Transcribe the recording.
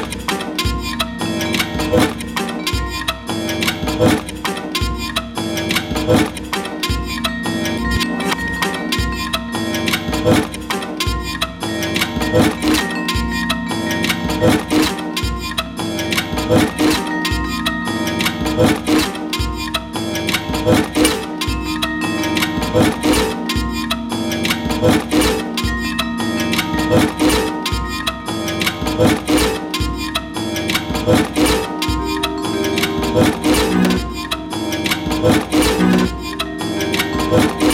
you Müzik